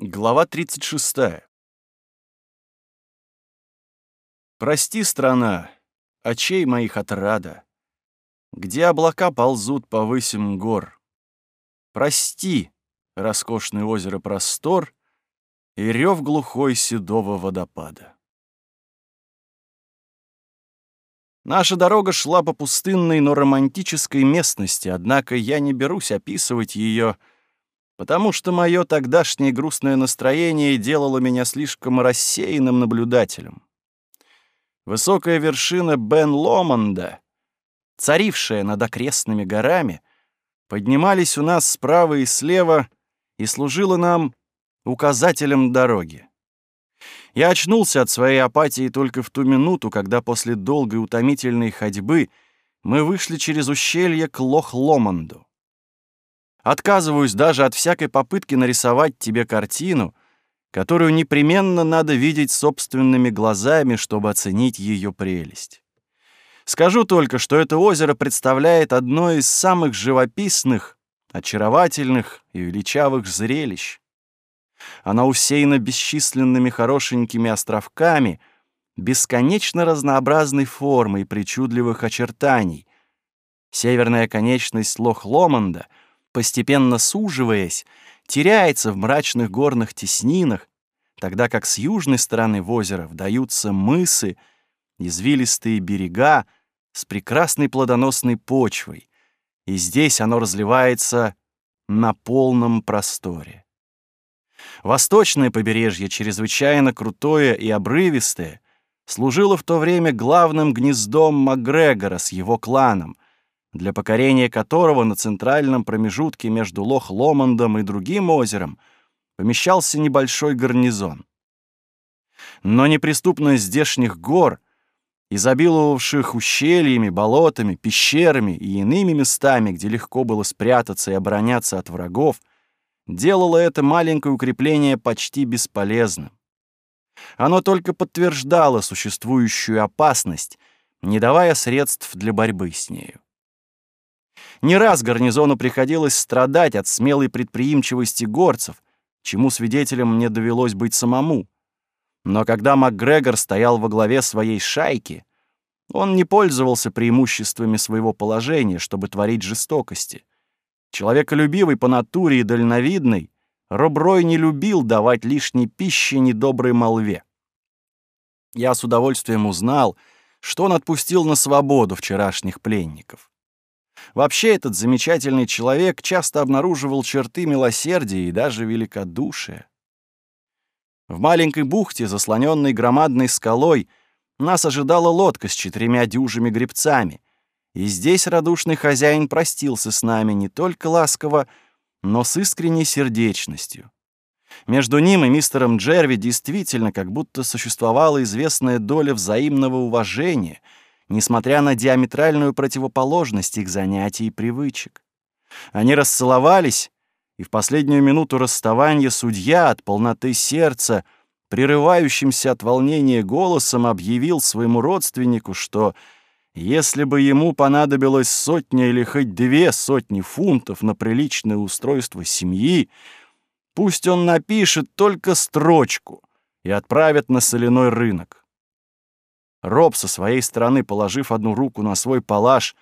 Глава 36. Прости, страна, очей моих отрада, Где облака ползут по высим гор. Прости, роскошное озеро простор И рев глухой седого водопада. Наша дорога шла по пустынной, но романтической местности, однако я не берусь описывать ее потому что мое тогдашнее грустное настроение делало меня слишком рассеянным наблюдателем. Высокая вершина Бен Ломанда, царившая над окрестными горами, поднимались у нас справа и слева и служила нам указателем дороги. Я очнулся от своей апатии только в ту минуту, когда после долгой утомительной ходьбы мы вышли через ущелье к Лох-Ломанду. Отказываюсь даже от всякой попытки нарисовать тебе картину, которую непременно надо видеть собственными глазами, чтобы оценить ее прелесть. Скажу только, что это озеро представляет одно из самых живописных, очаровательных и величавых зрелищ. Она усеяна бесчисленными хорошенькими островками, бесконечно разнообразной формой и причудливых очертаний. Северная конечность Лох-Ломанда — постепенно суживаясь, теряется в мрачных горных теснинах, тогда как с южной стороны озера вдаются мысы, извилистые берега с прекрасной плодоносной почвой, и здесь оно разливается на полном просторе. Восточное побережье, чрезвычайно крутое и обрывистое, служило в то время главным гнездом Макгрегора с его кланом — для покорения которого на центральном промежутке между Лох-Ломандом и другим озером помещался небольшой гарнизон. Но неприступность здешних гор, изобиловавших ущельями, болотами, пещерами и иными местами, где легко было спрятаться и обороняться от врагов, делало это маленькое укрепление почти бесполезным. Оно только подтверждало существующую опасность, не давая средств для борьбы с нею. Не раз гарнизону приходилось страдать от смелой предприимчивости горцев, чему свидетелем мне довелось быть самому. Но когда МакГрегор стоял во главе своей шайки, он не пользовался преимуществами своего положения, чтобы творить жестокости. Человеколюбивый по натуре и дальновидный, Роброй не любил давать лишней пищи недоброй молве. Я с удовольствием узнал, что он отпустил на свободу вчерашних пленников. Вообще этот замечательный человек часто обнаруживал черты милосердия и даже великодушия. В маленькой бухте, заслоненной громадной скалой, нас ожидала лодка с четырьмя дюжими гребцами, и здесь радушный хозяин простился с нами не только ласково, но с искренней сердечностью. Между ним и мистером Джерви действительно как будто существовала известная доля взаимного уважения — несмотря на диаметральную противоположность их занятий и привычек. Они расцеловались, и в последнюю минуту расставания судья от полноты сердца, прерывающимся от волнения голосом, объявил своему родственнику, что если бы ему понадобилось сотня или хоть две сотни фунтов на приличное устройство семьи, пусть он напишет только строчку и отправит на соляной рынок. Роб со своей стороны, положив одну руку на свой палаш,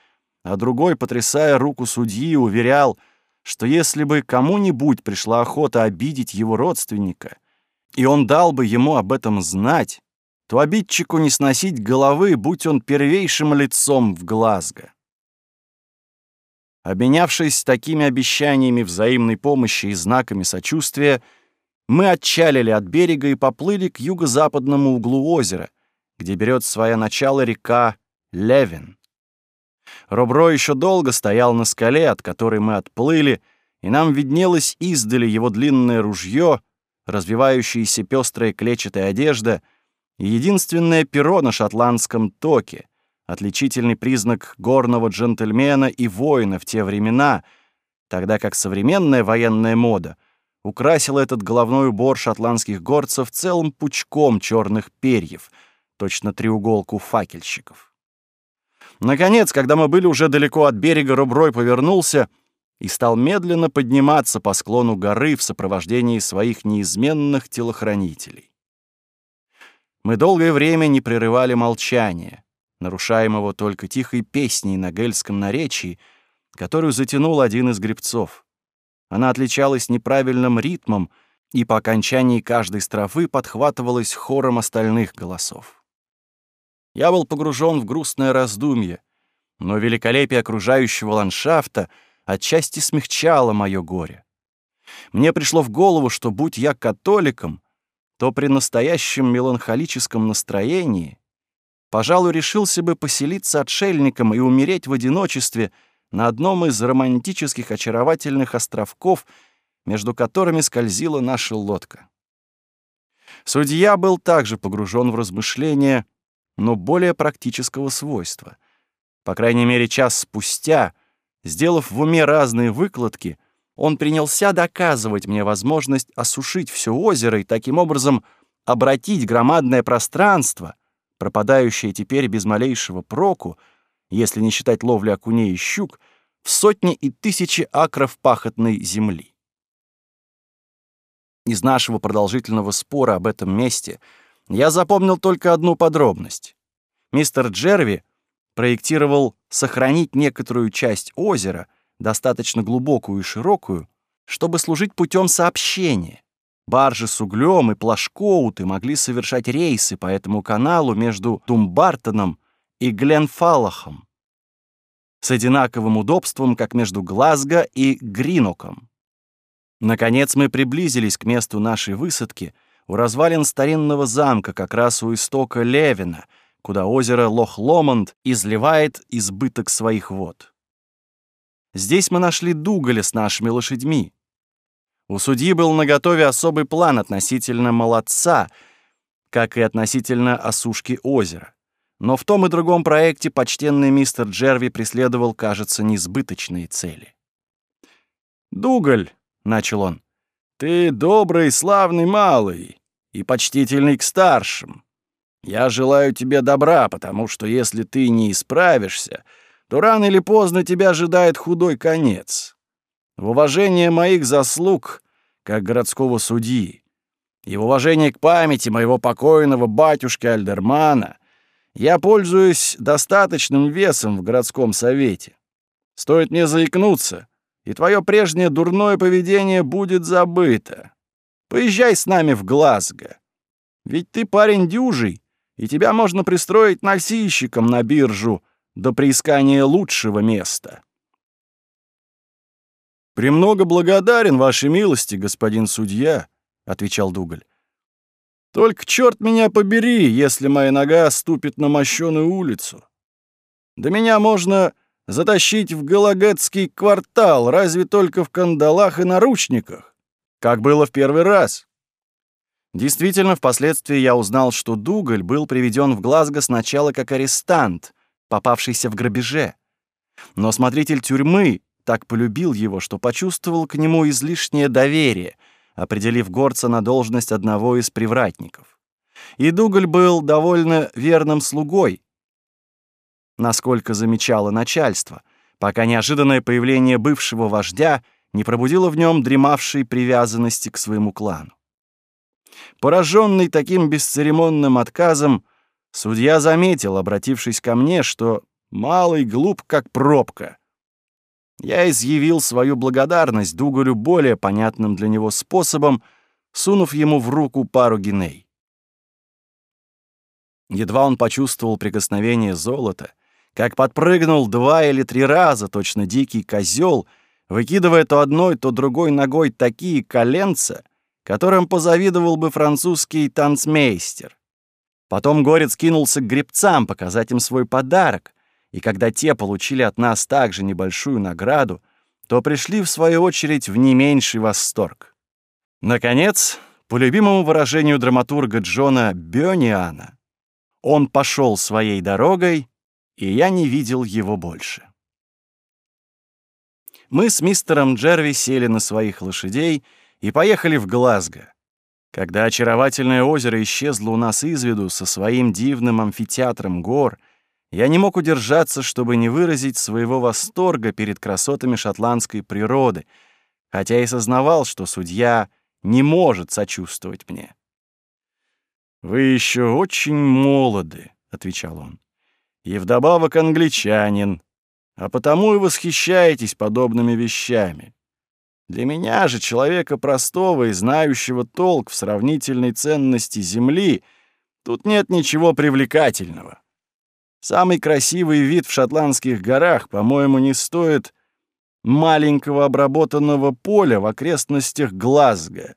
а другой, потрясая руку судьи, уверял, что если бы кому-нибудь пришла охота обидеть его родственника, и он дал бы ему об этом знать, то обидчику не сносить головы, будь он первейшим лицом в Глазго. Обменявшись такими обещаниями взаимной помощи и знаками сочувствия, мы отчалили от берега и поплыли к юго-западному углу озера, где берет свое начало река Левин. Робро еще долго стоял на скале, от которой мы отплыли, и нам виднелось издали его длинное ружье, развивающаяся пестрая клетчатая одежда и единственное перо на шотландском токе, отличительный признак горного джентльмена и воина в те времена, тогда как современная военная мода украсила этот головной убор шотландских горцев целым пучком черных перьев — точно треуголку факельщиков. Наконец, когда мы были уже далеко от берега, Руброй повернулся и стал медленно подниматься по склону горы в сопровождении своих неизменных телохранителей. Мы долгое время не прерывали молчание, нарушаемого только тихой песней на гельском наречии, которую затянул один из гребцов. Она отличалась неправильным ритмом и по окончании каждой строфы подхватывалась хором остальных голосов. Я был погружен в грустное раздумье, но великолепие окружающего ландшафта отчасти смягчало мое горе. Мне пришло в голову, что будь я католиком, то при настоящем меланхолическом настроении, пожалуй, решился бы поселиться отшельником и умереть в одиночестве на одном из романтических очаровательных островков, между которыми скользила наша лодка. Судья был также погружен в размышления — но более практического свойства. По крайней мере, час спустя, сделав в уме разные выкладки, он принялся доказывать мне возможность осушить все озеро и таким образом обратить громадное пространство, пропадающее теперь без малейшего проку, если не считать ловли окуней и щук, в сотни и тысячи акров пахотной земли. Из нашего продолжительного спора об этом месте — я запомнил только одну подробность. Мистер Джерви проектировал сохранить некоторую часть озера, достаточно глубокую и широкую, чтобы служить путем сообщения. Баржи с углем и плашкоуты могли совершать рейсы по этому каналу между Тумбартоном и Гленфаллахом с одинаковым удобством, как между Глазго и Гриноком. Наконец мы приблизились к месту нашей высадки — у развалин старинного замка, как раз у истока Левина, куда озеро Лох-Ломонд изливает избыток своих вод. Здесь мы нашли Дугаля с нашими лошадьми. У судьи был наготове особый план относительно молодца, как и относительно осушки озера. Но в том и другом проекте почтенный мистер Джерви преследовал, кажется, несбыточные цели. Дугаль, — начал он, ты добрый, славный малый и почтительный к старшим. Я желаю тебе добра, потому что если ты не исправишься, то рано или поздно тебя ожидает худой конец. В уважение моих заслуг, как городского судьи, и в уважение к памяти моего покойного батюшки Альдермана, я пользуюсь достаточным весом в городском совете. Стоит мне заикнуться — и твое прежнее дурное поведение будет забыто. Поезжай с нами в Глазго. Ведь ты парень дюжий, и тебя можно пристроить носильщиком на биржу до приискания лучшего места. «Премного благодарен, вашей милости, господин судья», — отвечал Дугаль. «Только черт меня побери, если моя нога ступит на мощеную улицу. До меня можно затащить в Галагетский квартал, разве только в кандалах и наручниках, как было в первый раз. Действительно, впоследствии я узнал, что Дугаль был приведен в Глазго сначала как арестант, попавшийся в грабеже. Но смотритель тюрьмы так полюбил его, что почувствовал к нему излишнее доверие, определив горца на должность одного из привратников. И Дугаль был довольно верным слугой — насколько замечало начальство, пока неожиданное появление бывшего вождя не пробудило в нем дремавшей привязанности к своему клану. Пораженный таким бесцеремонным отказом, судья заметил, обратившись ко мне, что малый глуп, как пробка. Я изъявил свою благодарность Дугарю более понятным для него способом, сунув ему в руку пару гиней. Едва он почувствовал прикосновение золота — как подпрыгнул два или три раза, точно дикий козел, выкидывая то одной, то другой ногой такие коленца, которым позавидовал бы французский танцмейстер. Потом Горец кинулся к гребцам показать им свой подарок, и когда те получили от нас также небольшую награду, то пришли, в свою очередь, в не меньший восторг. Наконец, по любимому выражению драматурга Джона Бёниана, он пошел своей дорогой — и я не видел его больше. Мы с мистером Джерви сели на своих лошадей и поехали в Глазго. Когда очаровательное озеро исчезло у нас из виду со своим дивным амфитеатром гор, я не мог удержаться, чтобы не выразить своего восторга перед красотами шотландской природы, хотя и сознавал, что судья не может сочувствовать мне. «Вы еще очень молоды», — отвечал он и вдобавок англичанин, а потому и восхищаетесь подобными вещами. Для меня же, человека простого и знающего толк в сравнительной ценности земли, тут нет ничего привлекательного. Самый красивый вид в шотландских горах, по-моему, не стоит маленького обработанного поля в окрестностях Глазго.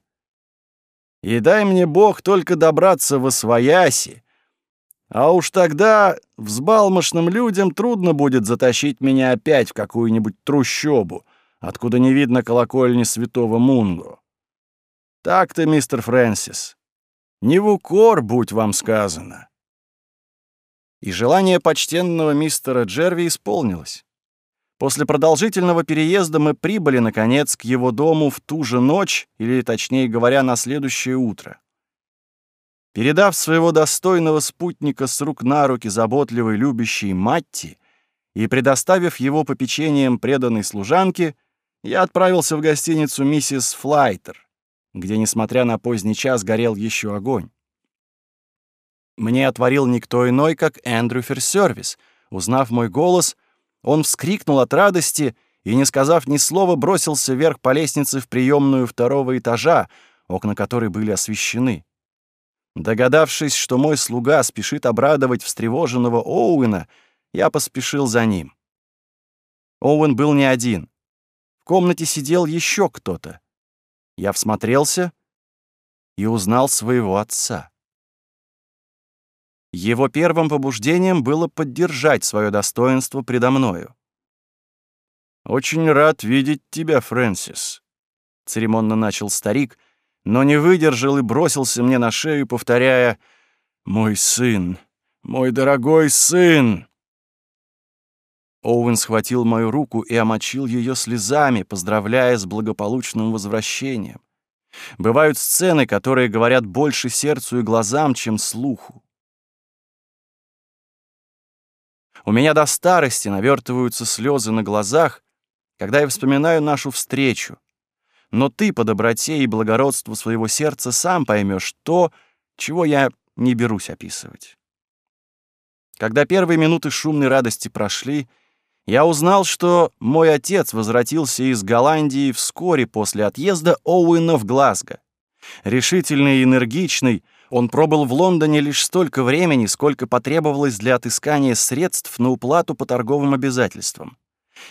И дай мне Бог только добраться во Свояси, а уж тогда взбалмошным людям трудно будет затащить меня опять в какую-нибудь трущобу, откуда не видно колокольни святого Мунго. Так-то, мистер Фрэнсис, не в укор будь вам сказано. И желание почтенного мистера Джерви исполнилось. После продолжительного переезда мы прибыли, наконец, к его дому в ту же ночь, или, точнее говоря, на следующее утро. Передав своего достойного спутника с рук на руки заботливой любящей Матти и предоставив его попечением преданной служанке, я отправился в гостиницу «Миссис Флайтер», где, несмотря на поздний час, горел еще огонь. Мне отворил никто иной, как Эндрю Ферсервис. Узнав мой голос, он вскрикнул от радости и, не сказав ни слова, бросился вверх по лестнице в приемную второго этажа, окна которой были освещены. Догадавшись, что мой слуга спешит обрадовать встревоженного Оуэна, я поспешил за ним. Оуэн был не один. В комнате сидел еще кто-то. Я всмотрелся и узнал своего отца. Его первым побуждением было поддержать свое достоинство предо мною. «Очень рад видеть тебя, Фрэнсис», — церемонно начал старик — но не выдержал и бросился мне на шею, повторяя «Мой сын! Мой дорогой сын!» Оуэн схватил мою руку и омочил ее слезами, поздравляя с благополучным возвращением. Бывают сцены, которые говорят больше сердцу и глазам, чем слуху. У меня до старости навертываются слезы на глазах, когда я вспоминаю нашу встречу, но ты по доброте и благородству своего сердца сам поймешь то, чего я не берусь описывать. Когда первые минуты шумной радости прошли, я узнал, что мой отец возвратился из Голландии вскоре после отъезда Оуэна в Глазго. Решительный и энергичный, он пробыл в Лондоне лишь столько времени, сколько потребовалось для отыскания средств на уплату по торговым обязательствам.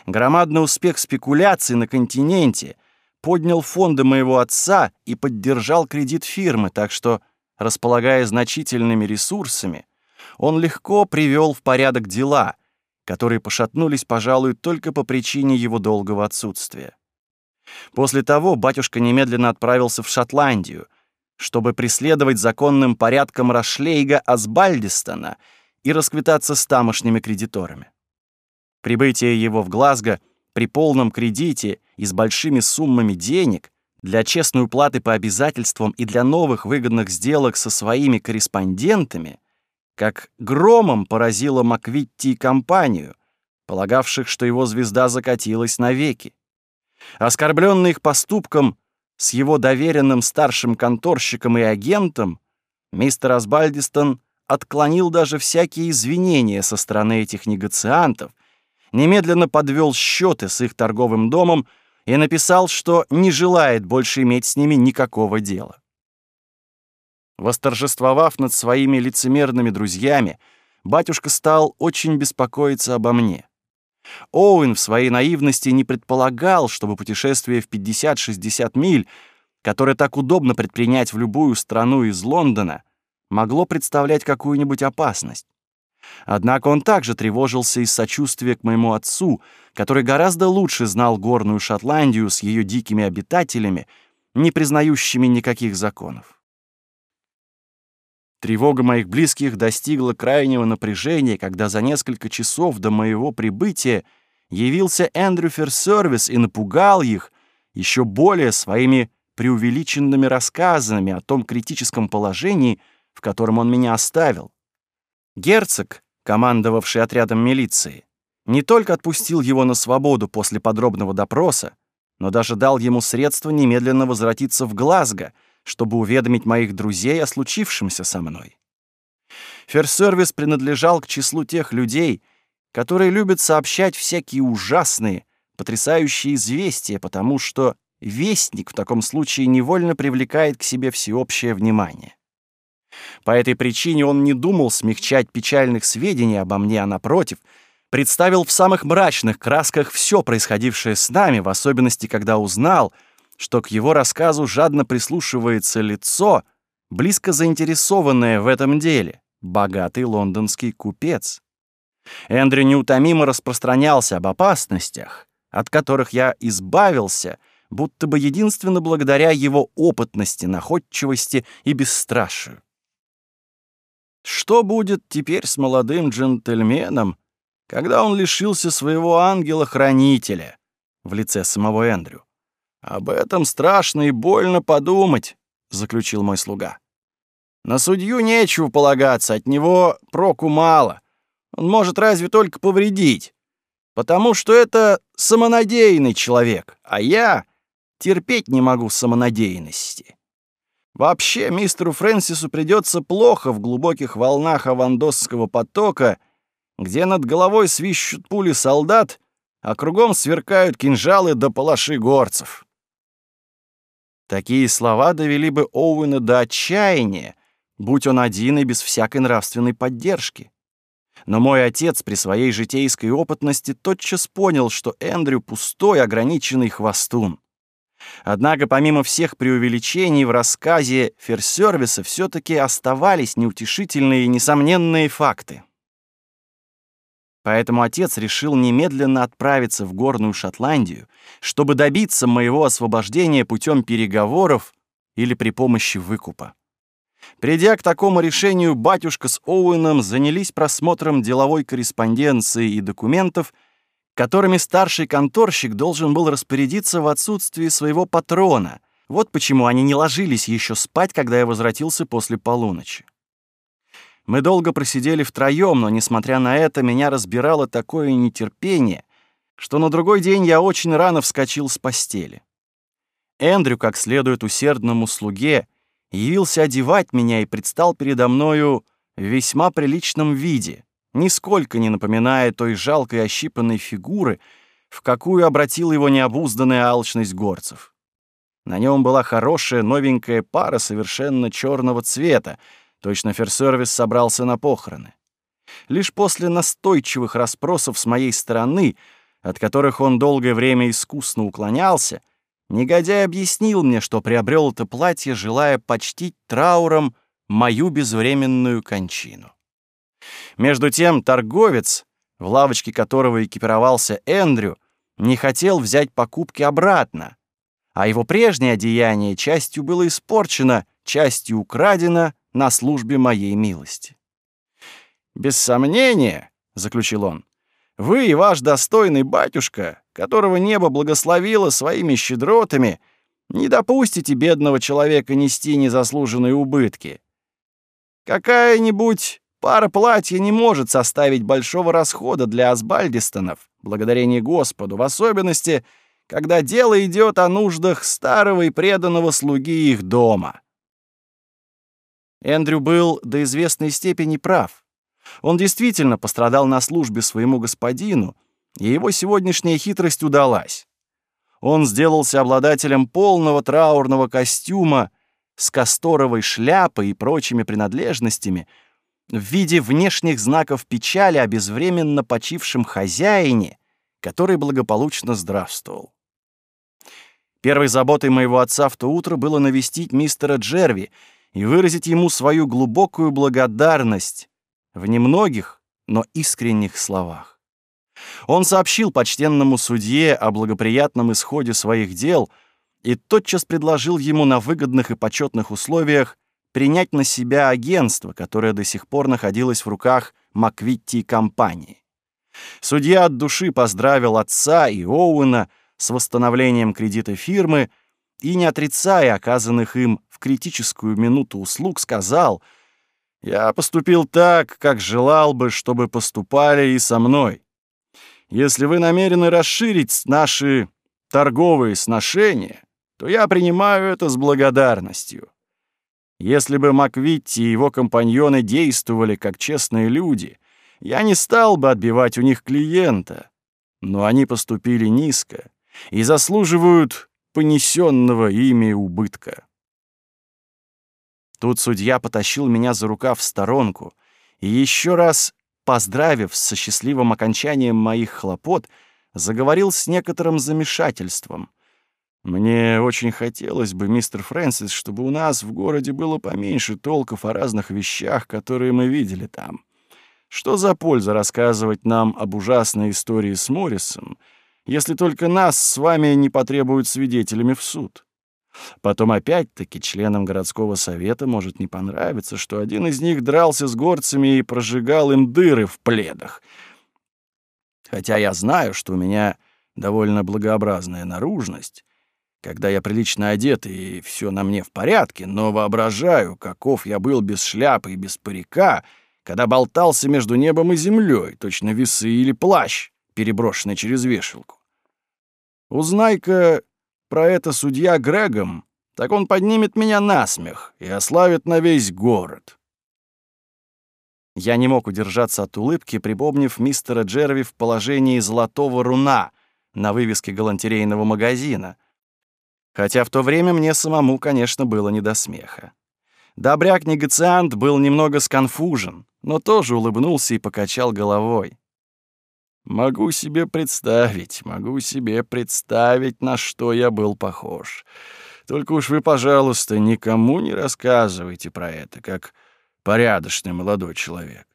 Громадный успех спекуляций на континенте — поднял фонды моего отца и поддержал кредит фирмы, так что, располагая значительными ресурсами, он легко привел в порядок дела, которые пошатнулись, пожалуй, только по причине его долгого отсутствия. После того батюшка немедленно отправился в Шотландию, чтобы преследовать законным порядком Рашлейга Асбальдистона и расквитаться с тамошними кредиторами. Прибытие его в Глазго при полном кредите и с большими суммами денег, для честной уплаты по обязательствам и для новых выгодных сделок со своими корреспондентами, как громом поразила Маквитти компанию, полагавших, что его звезда закатилась навеки. Оскорбленный их поступком с его доверенным старшим конторщиком и агентом, мистер Асбальдистон отклонил даже всякие извинения со стороны этих негациантов, немедленно подвел счеты с их торговым домом и написал, что не желает больше иметь с ними никакого дела. Восторжествовав над своими лицемерными друзьями, батюшка стал очень беспокоиться обо мне. Оуэн в своей наивности не предполагал, чтобы путешествие в 50-60 миль, которое так удобно предпринять в любую страну из Лондона, могло представлять какую-нибудь опасность. Однако он также тревожился из сочувствия к моему отцу, который гораздо лучше знал горную Шотландию с ее дикими обитателями, не признающими никаких законов. Тревога моих близких достигла крайнего напряжения, когда за несколько часов до моего прибытия явился Эндрюфер Ферсервис и напугал их еще более своими преувеличенными рассказами о том критическом положении, в котором он меня оставил. Герцог, командовавший отрядом милиции, не только отпустил его на свободу после подробного допроса, но даже дал ему средства немедленно возвратиться в Глазго, чтобы уведомить моих друзей о случившемся со мной. Ферсервис принадлежал к числу тех людей, которые любят сообщать всякие ужасные, потрясающие известия, потому что вестник в таком случае невольно привлекает к себе всеобщее внимание. По этой причине он не думал смягчать печальных сведений обо мне, а напротив, представил в самых мрачных красках все происходившее с нами, в особенности, когда узнал, что к его рассказу жадно прислушивается лицо, близко заинтересованное в этом деле, богатый лондонский купец. Эндрю неутомимо распространялся об опасностях, от которых я избавился, будто бы единственно благодаря его опытности, находчивости и бесстрашию. Что будет теперь с молодым джентльменом, когда он лишился своего ангела-хранителя в лице самого Эндрю? «Об этом страшно и больно подумать», — заключил мой слуга. «На судью нечего полагаться, от него проку мало. Он может разве только повредить, потому что это самонадеянный человек, а я терпеть не могу самонадеянности». Вообще, мистеру Фрэнсису придется плохо в глубоких волнах авандосского потока, где над головой свищут пули солдат, а кругом сверкают кинжалы до да палаши горцев. Такие слова довели бы Оуэна до отчаяния, будь он один и без всякой нравственной поддержки. Но мой отец при своей житейской опытности тотчас понял, что Эндрю — пустой, ограниченный хвостун. Однако, помимо всех преувеличений, в рассказе ферсервиса все-таки оставались неутешительные и несомненные факты. Поэтому отец решил немедленно отправиться в Горную Шотландию, чтобы добиться моего освобождения путем переговоров или при помощи выкупа. Придя к такому решению, батюшка с Оуэном занялись просмотром деловой корреспонденции и документов — которыми старший конторщик должен был распорядиться в отсутствии своего патрона. Вот почему они не ложились еще спать, когда я возвратился после полуночи. Мы долго просидели втроем, но, несмотря на это, меня разбирало такое нетерпение, что на другой день я очень рано вскочил с постели. Эндрю, как следует усердному слуге, явился одевать меня и предстал передо мною в весьма приличном виде — нисколько не напоминая той жалкой ощипанной фигуры, в какую обратила его необузданная алчность горцев. На нем была хорошая новенькая пара совершенно черного цвета, точно ферсервис собрался на похороны. Лишь после настойчивых расспросов с моей стороны, от которых он долгое время искусно уклонялся, негодяй объяснил мне, что приобрел это платье, желая почтить трауром мою безвременную кончину. Между тем торговец, в лавочке которого экипировался Эндрю, не хотел взять покупки обратно, а его прежнее одеяние частью было испорчено, частью украдено на службе моей милости. «Без сомнения», — заключил он, — «вы и ваш достойный батюшка, которого небо благословило своими щедротами, не допустите бедного человека нести незаслуженные убытки. Какая-нибудь Пара платья не может составить большого расхода для асбальдистонов, благодарение Господу, в особенности, когда дело идет о нуждах старого и преданного слуги их дома. Эндрю был до известной степени прав. Он действительно пострадал на службе своему господину, и его сегодняшняя хитрость удалась. Он сделался обладателем полного траурного костюма с касторовой шляпой и прочими принадлежностями — в виде внешних знаков печали о безвременно почившем хозяине, который благополучно здравствовал. Первой заботой моего отца в то утро было навестить мистера Джерви и выразить ему свою глубокую благодарность в немногих, но искренних словах. Он сообщил почтенному судье о благоприятном исходе своих дел и тотчас предложил ему на выгодных и почетных условиях принять на себя агентство, которое до сих пор находилось в руках Маквитти и компании. Судья от души поздравил отца и Оуэна с восстановлением кредита фирмы и, не отрицая оказанных им в критическую минуту услуг, сказал «Я поступил так, как желал бы, чтобы поступали и со мной. Если вы намерены расширить наши торговые сношения, то я принимаю это с благодарностью». Если бы Маквитти и его компаньоны действовали как честные люди, я не стал бы отбивать у них клиента. Но они поступили низко и заслуживают понесенного ими убытка. Тут судья потащил меня за рука в сторонку и еще раз, поздравив со счастливым окончанием моих хлопот, заговорил с некоторым замешательством — мне очень хотелось бы, мистер Фрэнсис, чтобы у нас в городе было поменьше толков о разных вещах, которые мы видели там. Что за польза рассказывать нам об ужасной истории с Моррисом, если только нас с вами не потребуют свидетелями в суд? Потом опять-таки членам городского совета может не понравиться, что один из них дрался с горцами и прожигал им дыры в пледах. Хотя я знаю, что у меня довольно благообразная наружность, когда я прилично одет и все на мне в порядке, но воображаю, каков я был без шляпы и без парика, когда болтался между небом и землей, точно весы или плащ, переброшенный через вешалку. Узнай-ка про это судья Грегом, так он поднимет меня на смех и ославит на весь город. Я не мог удержаться от улыбки, припомнив мистера Джерви в положении золотого руна на вывеске галантерейного магазина — Хотя в то время мне самому, конечно, было не до смеха. Добряк-негациант был немного сконфужен, но тоже улыбнулся и покачал головой. «Могу себе представить, могу себе представить, на что я был похож. Только уж вы, пожалуйста, никому не рассказывайте про это, как порядочный молодой человек.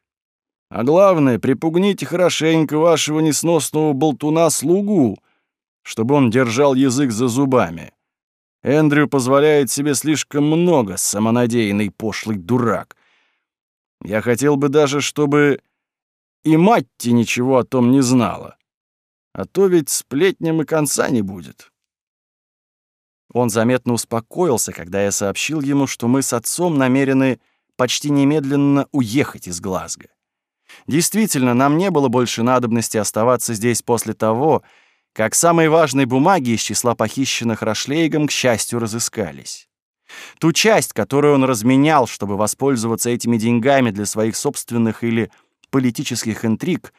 А главное, припугните хорошенько вашего несносного болтуна-слугу, чтобы он держал язык за зубами. Эндрю позволяет себе слишком много, самонадеянный пошлый дурак. Я хотел бы даже, чтобы и мать-те ничего о том не знала. А то ведь сплетням и конца не будет. Он заметно успокоился, когда я сообщил ему, что мы с отцом намерены почти немедленно уехать из Глазго. Действительно, нам не было больше надобности оставаться здесь после того, как самые важные бумаги из числа похищенных Рашлейгом, к счастью, разыскались. Ту часть, которую он разменял, чтобы воспользоваться этими деньгами для своих собственных или политических интриг,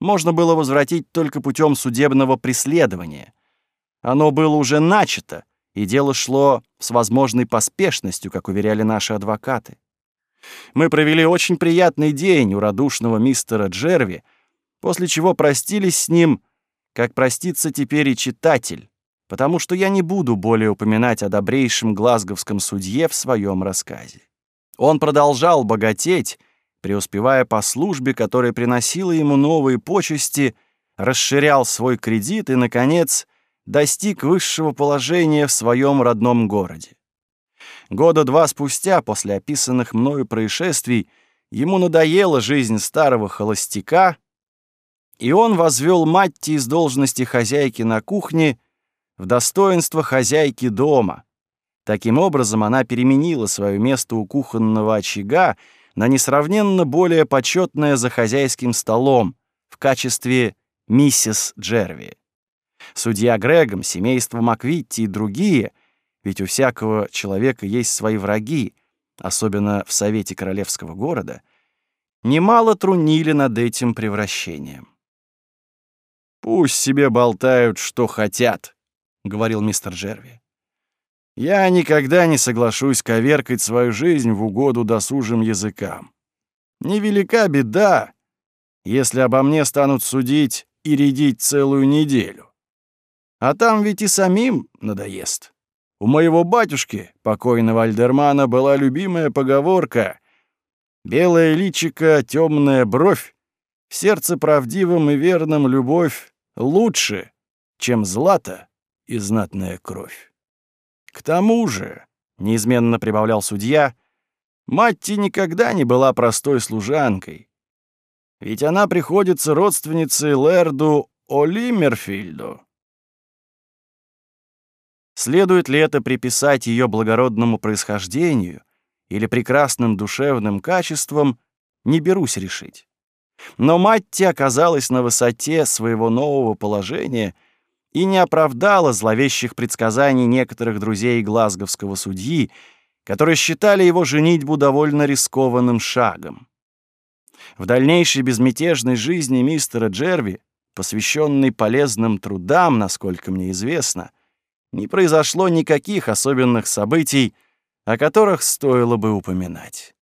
можно было возвратить только путем судебного преследования. Оно было уже начато, и дело шло с возможной поспешностью, как уверяли наши адвокаты. Мы провели очень приятный день у радушного мистера Джерви, после чего простились с ним — как простится теперь и читатель, потому что я не буду более упоминать о добрейшем глазговском судье в своем рассказе. Он продолжал богатеть, преуспевая по службе, которая приносила ему новые почести, расширял свой кредит и, наконец, достиг высшего положения в своем родном городе. Года два спустя, после описанных мною происшествий, ему надоела жизнь старого холостяка — и он возвел Матти из должности хозяйки на кухне в достоинство хозяйки дома. Таким образом, она переменила свое место у кухонного очага на несравненно более почетное за хозяйским столом в качестве миссис Джерви. Судья Грегом, семейство Маквитти и другие, ведь у всякого человека есть свои враги, особенно в Совете Королевского города, немало трунили над этим превращением. «Пусть себе болтают, что хотят», — говорил мистер Джерви. «Я никогда не соглашусь коверкать свою жизнь в угоду досужим языкам. Невелика беда, если обо мне станут судить и рядить целую неделю. А там ведь и самим надоест. У моего батюшки, покойного Альдермана, была любимая поговорка «Белое личико, темная бровь, в сердце правдивым и верным любовь лучше, чем злато и знатная кровь. К тому же, неизменно прибавлял судья, Матти никогда не была простой служанкой. Ведь она приходится родственницей Лерду Олимерфильду. Следует ли это приписать ее благородному происхождению или прекрасным душевным качествам, не берусь решить. Но Матти оказалась на высоте своего нового положения и не оправдала зловещих предсказаний некоторых друзей глазговского судьи, которые считали его женитьбу довольно рискованным шагом. В дальнейшей безмятежной жизни мистера Джерви, посвященной полезным трудам, насколько мне известно, не произошло никаких особенных событий, о которых стоило бы упоминать.